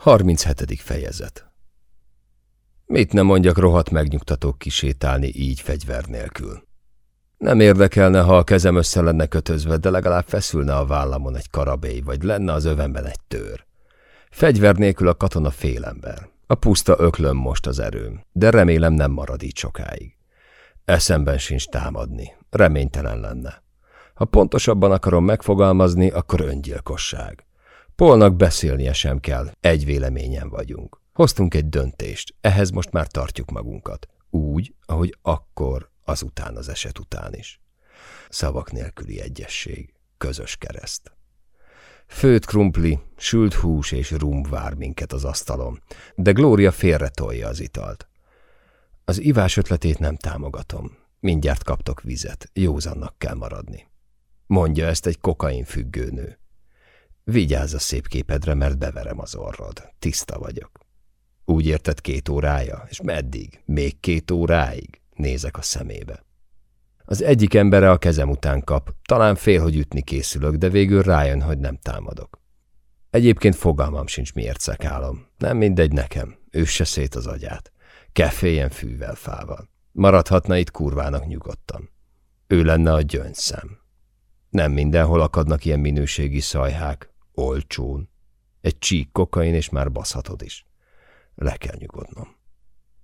37. fejezet Mit nem mondjak rohadt megnyugtatók kisétálni így fegyver nélkül. Nem érdekelne, ha a kezem össze lenne kötözve, de legalább feszülne a vállamon egy karabély, vagy lenne az övemben egy tör. Fegyver nélkül a katona félember. A puszta öklöm most az erőm, de remélem nem marad így sokáig. Eszemben sincs támadni, reménytelen lenne. Ha pontosabban akarom megfogalmazni, akkor öngyilkosság. Polnak beszélnie sem kell, egy véleményen vagyunk. Hoztunk egy döntést, ehhez most már tartjuk magunkat. Úgy, ahogy akkor, azután az eset után is. Szavak nélküli egyesség, közös kereszt. Főt krumpli, sült hús és rum vár minket az asztalon, de Glória félretolja az italt. Az ivás ötletét nem támogatom. Mindjárt kaptok vizet, józannak kell maradni. Mondja ezt egy kokain függő nő. Vigyázz a szép képedre, mert beverem az orrod. Tiszta vagyok. Úgy érted két órája? És meddig? Még két óráig? Nézek a szemébe. Az egyik embere a kezem után kap. Talán fél, hogy ütni készülök, de végül rájön, hogy nem támadok. Egyébként fogalmam sincs, miért szekálom. Nem mindegy nekem. Üsse szét az agyát. Keféljen fűvel, fával. Maradhatna itt kurvának nyugodtan. Ő lenne a gyöngyszem. Nem mindenhol akadnak ilyen minőségi szajhák, olcsón. Egy csík kokain, és már baszhatod is. Le kell nyugodnom.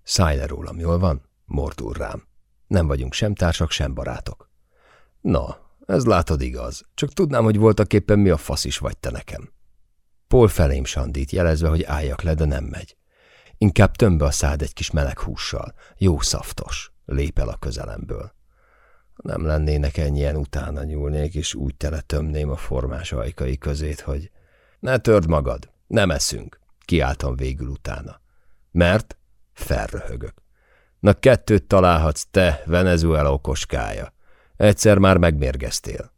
Szállj le rólam, jól van? Mordul rám. Nem vagyunk sem társak, sem barátok. Na, ez látod igaz. Csak tudnám, hogy voltak éppen mi a fasz is vagy te nekem. Paul felém sandít, jelezve, hogy álljak le, de nem megy. Inkább tömbe a szád egy kis meleg hússal. Jó szaftos. Lép el a közelemből. Nem lennének ennyien utána nyúlnék, és úgy teletömném a formás ajkai közét, hogy ne törd magad, nem eszünk, kiáltam végül utána. Mert felröhögök. Na kettőt találhatsz te, Venezuela okoskája. Egyszer már megmérgeztél.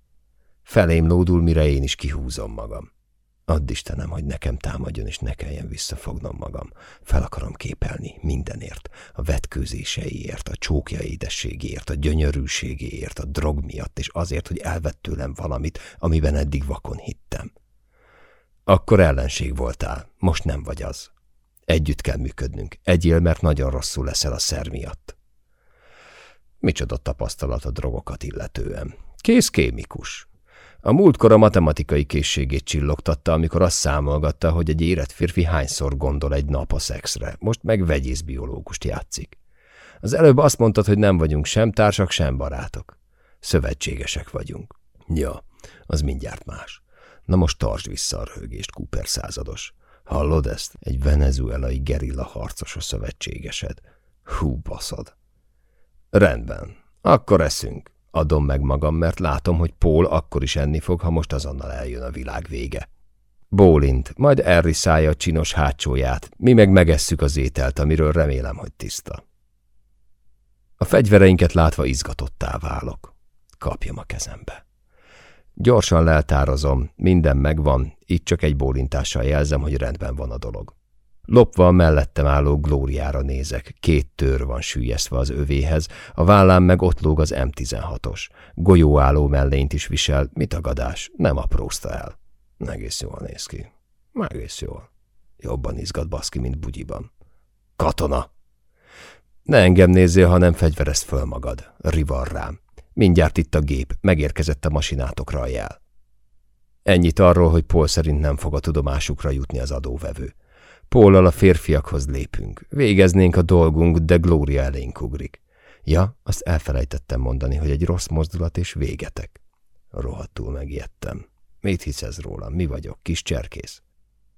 Felém lódul, mire én is kihúzom magam. Add Istenem, hogy nekem támadjon, és ne kelljen visszafognom magam. Fel akarom képelni mindenért, a vetkőzéseiért, a csókja édességéért, a gyönyörűségéért, a drog miatt, és azért, hogy elvett tőlem valamit, amiben eddig vakon hittem. Akkor ellenség voltál, most nem vagy az. Együtt kell működnünk, egyél, mert nagyon rosszul leszel a szer miatt. Micsoda tapasztalat a drogokat illetően. Kész kémikus. A múltkor a matematikai készségét csillogtatta, amikor azt számolgatta, hogy egy érett férfi hányszor gondol egy nap a szexre, most meg vegyészbiológust játszik. Az előbb azt mondtad, hogy nem vagyunk sem társak, sem barátok. Szövetségesek vagyunk. Ja, az mindjárt más. Na most tartsd vissza a röhögést, Cooper százados. Hallod ezt? Egy venezuelai gerilla harcos a szövetségesed. Hú, baszad. Rendben, akkor eszünk. Adom meg magam, mert látom, hogy Paul akkor is enni fog, ha most azonnal eljön a világ vége. Bólint, majd elriszálja a csinos hátsóját, mi meg megesszük az ételt, amiről remélem, hogy tiszta. A fegyvereinket látva izgatottá válok. Kapjam a kezembe. Gyorsan leltározom, minden megvan, itt csak egy bólintással jelzem, hogy rendben van a dolog. Lopva a mellettem álló glóriára nézek, két tör van sűjesztve az övéhez, a vállám meg ott lóg az M16-os. Golyóálló mellényt is visel, mit tagadás, nem aprózta el. Egész jól néz ki. Egész jól. Jobban izgat baszki, mint bugyiban. Katona! Ne engem nézzél, ha nem fegyverezt föl magad. Rivar rám. Mindjárt itt a gép, megérkezett a masinátokra a jel. Ennyit arról, hogy Paul szerint nem fog a tudomásukra jutni az adóvevő. Póllal a férfiakhoz lépünk. Végeznénk a dolgunk, de Glória elénk ugrik. Ja, azt elfelejtettem mondani, hogy egy rossz mozdulat és végetek. Rohadtul megijedtem. Mit hisz rólam? Mi vagyok? Kis cserkész?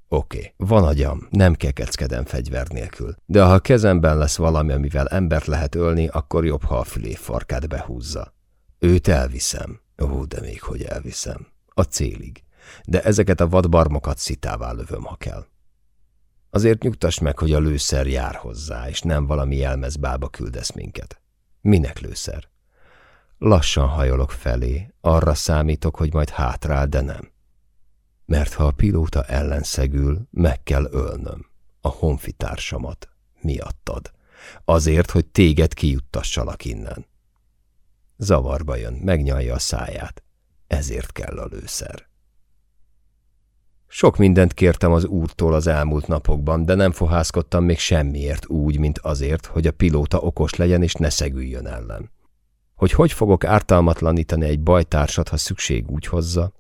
Oké, van agyam, nem kekeckedem fegyver nélkül, de ha a kezemben lesz valami, amivel embert lehet ölni, akkor jobb, ha a fülé farkát behúzza. Őt elviszem. Ó, de még hogy elviszem. A célig. De ezeket a vadbarmokat szitává lövöm, ha kell. Azért nyugtass meg, hogy a lőszer jár hozzá, és nem valami jelmezbába küldesz minket. Minek lőszer? Lassan hajolok felé, arra számítok, hogy majd hátrál, de nem. Mert ha a pilóta ellenszegül, meg kell ölnöm a honfitársamat miattad. Azért, hogy téged kijuttassalak innen. Zavarba jön, megnyalja a száját. Ezért kell a lőszer. Sok mindent kértem az úrtól az elmúlt napokban, de nem fohászkodtam még semmiért úgy, mint azért, hogy a pilóta okos legyen és ne szegüljön ellen. Hogy hogy fogok ártalmatlanítani egy bajtársat, ha szükség úgy hozza,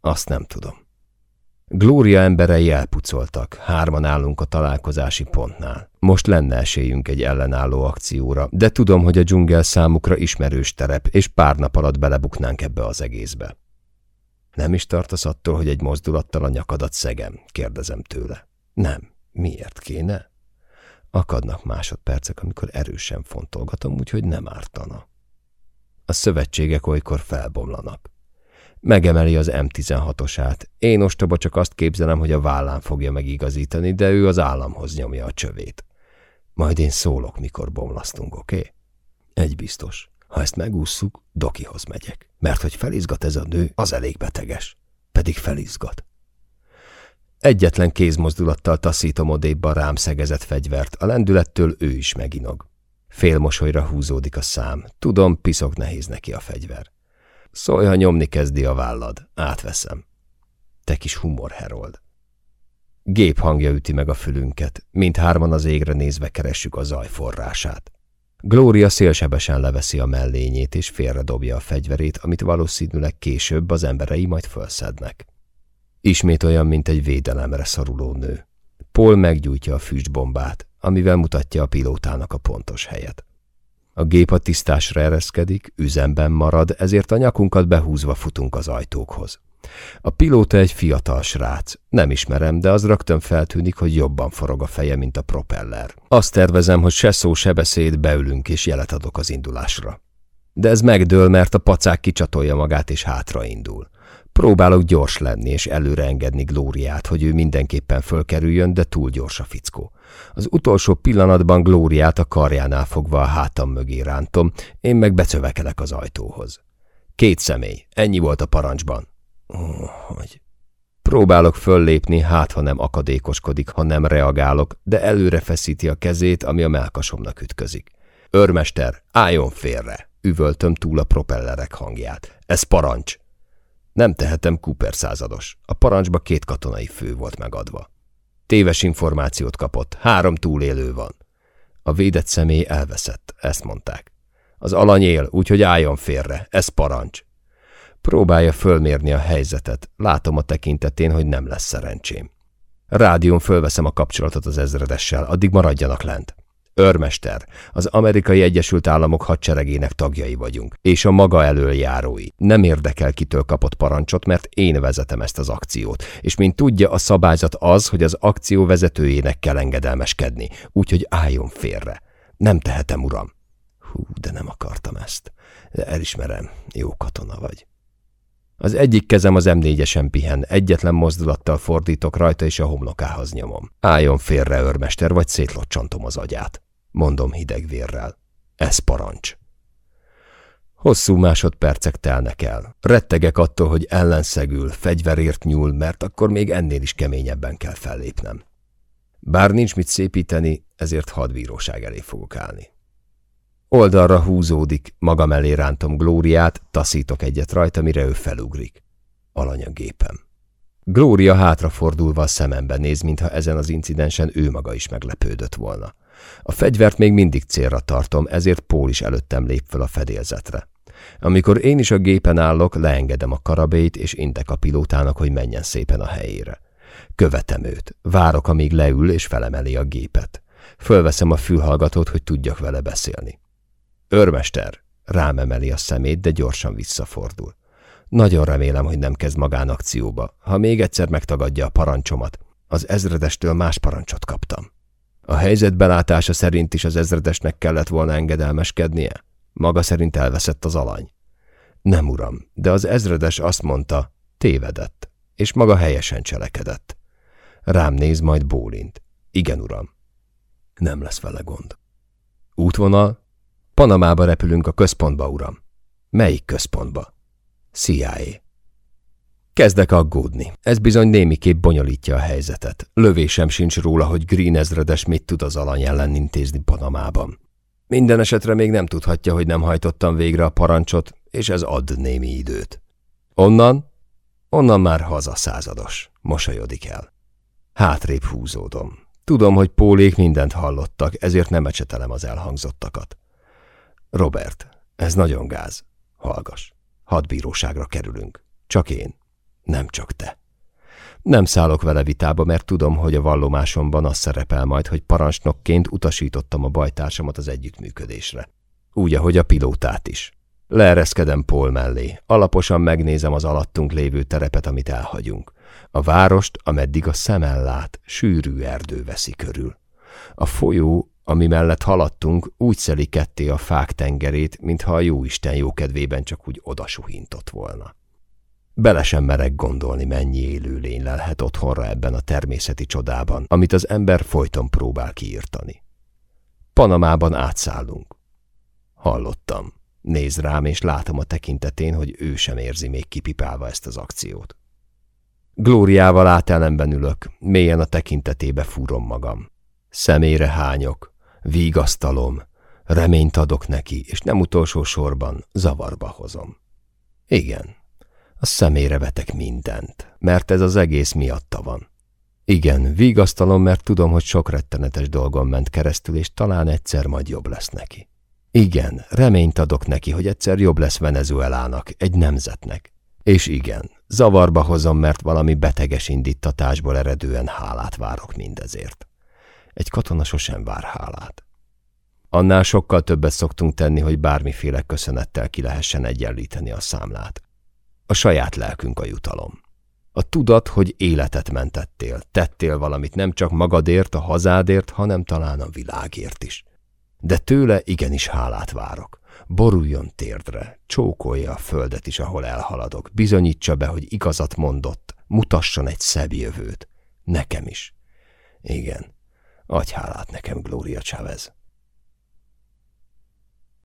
azt nem tudom. Glória emberei elpucoltak, hárman állunk a találkozási pontnál. Most lenne esélyünk egy ellenálló akcióra, de tudom, hogy a dzsungel számukra ismerős terep, és pár nap alatt belebuknánk ebbe az egészbe. Nem is tartasz attól, hogy egy mozdulattal a nyakadat szegem? kérdezem tőle. Nem. Miért kéne? Akadnak másodpercek, amikor erősen fontolgatom, úgyhogy nem ártana. A szövetségek olykor felbomlanak. Megemeli az M16-osát. Én ostoba csak azt képzelem, hogy a vállán fogja megigazítani, de ő az államhoz nyomja a csövét. Majd én szólok, mikor bomlasztunk, oké? Okay? Egy biztos. Ha ezt megússzuk, Dokihoz megyek. Mert hogy felizgat ez a nő, az elég beteges. Pedig felizgat. Egyetlen kézmozdulattal taszítom odébb a rám szegezett fegyvert, a lendülettől ő is meginog. Félmosolyra húzódik a szám. Tudom, piszok nehéz neki a fegyver. Szólj, ha nyomni kezdi a vállad. Átveszem. Te kis humor. Gép hangja üti meg a fülünket. Mindhárman az égre nézve keressük a zaj forrását. Glória szélsebesen leveszi a mellényét, és félredobja a fegyverét, amit valószínűleg később az emberei majd felszednek. Ismét olyan, mint egy védelemre szoruló nő. Paul meggyújtja a füstbombát, amivel mutatja a pilótának a pontos helyet. A gép a tisztásra ereszkedik, üzemben marad, ezért a nyakunkat behúzva futunk az ajtókhoz. A pilóta egy fiatal srác. Nem ismerem, de az rögtön feltűnik, hogy jobban forog a feje, mint a propeller. Azt tervezem, hogy se szó, se beszéd, beülünk és jelet adok az indulásra. De ez megdől, mert a pacák kicsatolja magát és hátraindul. Próbálok gyors lenni és előre engedni Glóriát, hogy ő mindenképpen fölkerüljön, de túl gyors a fickó. Az utolsó pillanatban Glóriát a karjánál fogva a hátam mögé rántom, én meg becövekelek az ajtóhoz. Két személy, ennyi volt a parancsban. Oh, hogy... Próbálok föllépni, hát ha nem akadékoskodik, ha nem reagálok, de előre feszíti a kezét, ami a melkasomnak ütközik. Örmester, álljon félre! Üvöltöm túl a propellerek hangját. Ez parancs! Nem tehetem Cooper százados. A parancsba két katonai fő volt megadva. Téves információt kapott, három túlélő van. A védett személy elveszett, ezt mondták. Az alany él, úgyhogy álljon félre, ez parancs. Próbálja fölmérni a helyzetet, látom a tekintetén, hogy nem lesz szerencsém. Rádión fölveszem a kapcsolatot az ezredessel, addig maradjanak lent. Örmester, az Amerikai Egyesült Államok hadseregének tagjai vagyunk, és a maga elől járói. Nem érdekel, kitől kapott parancsot, mert én vezetem ezt az akciót, és mint tudja, a szabályzat az, hogy az akció vezetőjének kell engedelmeskedni, úgyhogy álljon félre. Nem tehetem, uram. Hú, de nem akartam ezt. De elismerem, jó katona vagy. Az egyik kezem az M4-esen pihen, egyetlen mozdulattal fordítok rajta, és a homlokához nyomom. Álljon félre, őrmester, vagy szétlocsantom az agyát. Mondom hideg vérrel. Ez parancs. Hosszú másodpercek telnek el. Rettegek attól, hogy ellenszegül, fegyverért nyúl, mert akkor még ennél is keményebben kell fellépnem. Bár nincs mit szépíteni, ezért hadbíróság elé fogok állni. Oldalra húzódik, magam elé rántom Glóriát, taszítok egyet rajta, mire ő felugrik. Alany a gépem. Glória hátrafordulva a szemembe néz, mintha ezen az incidensen ő maga is meglepődött volna. A fegyvert még mindig célra tartom, ezért Pól is előttem lép fel a fedélzetre. Amikor én is a gépen állok, leengedem a karabét, és intek a pilótának, hogy menjen szépen a helyére. Követem őt. Várok, amíg leül, és felemeli a gépet. Fölveszem a fülhallgatót, hogy tudjak vele beszélni. Örmester! Rám emeli a szemét, de gyorsan visszafordul. Nagyon remélem, hogy nem kezd magánakcióba. Ha még egyszer megtagadja a parancsomat, az ezredestől más parancsot kaptam. A helyzet belátása szerint is az ezredesnek kellett volna engedelmeskednie. Maga szerint elveszett az alany. Nem, uram, de az ezredes azt mondta, tévedett, és maga helyesen cselekedett. Rám néz, majd bólint. Igen, uram. Nem lesz vele gond. Útvonal? Panamába repülünk a központba, uram. Melyik központba? CIA. Kezdek aggódni. Ez bizony némiképp bonyolítja a helyzetet. Lövésem sincs róla, hogy Green ezredes mit tud az alany ellen intézni Panamában. Minden esetre még nem tudhatja, hogy nem hajtottam végre a parancsot, és ez ad némi időt. Onnan? Onnan már haza százados, mosolyodik el. Hátrébb húzódom. Tudom, hogy Pólék mindent hallottak, ezért nem ecsetelem az elhangzottakat. Robert, ez nagyon gáz. Hallgas. Hadbíróságra kerülünk. Csak én. Nem csak te. Nem szállok vele vitába, mert tudom, hogy a vallomásomban az szerepel majd, hogy parancsnokként utasítottam a bajtársamat az együttműködésre. Úgy, ahogy a pilótát is. Leereszkedem Paul mellé, alaposan megnézem az alattunk lévő terepet, amit elhagyunk. A várost, ameddig a szemel lát, sűrű erdő veszi körül. A folyó, ami mellett haladtunk, úgy szeli ketté a fák tengerét, mintha a jóisten jókedvében csak úgy odasuhintott volna. Bele sem merek gondolni, mennyi élő lény lelhet otthonra ebben a természeti csodában, amit az ember folyton próbál kiírtani. Panamában átszállunk. Hallottam. Néz rám, és látom a tekintetén, hogy ő sem érzi még kipipálva ezt az akciót. Glóriával átellenben ülök, mélyen a tekintetébe fúrom magam. Szemére hányok, vígasztalom, reményt adok neki, és nem utolsó sorban zavarba hozom. Igen, a szemére vetek mindent, mert ez az egész miatta van. Igen, vigasztalom, mert tudom, hogy sok rettenetes dolgon ment keresztül, és talán egyszer majd jobb lesz neki. Igen, reményt adok neki, hogy egyszer jobb lesz Venezuelának, egy nemzetnek. És igen, zavarba hozom, mert valami beteges indítatásból eredően hálát várok mindezért. Egy katona sosem vár hálát. Annál sokkal többet szoktunk tenni, hogy bármiféle köszönettel ki lehessen egyenlíteni a számlát. A saját lelkünk a jutalom. A tudat, hogy életet mentettél, tettél valamit nem csak magadért, a hazádért, hanem talán a világért is. De tőle igenis hálát várok. Boruljon térdre, csókolja a földet is, ahol elhaladok, bizonyítsa be, hogy igazat mondott, mutasson egy szebb jövőt. Nekem is. Igen, adj hálát nekem, Gloria Chavez.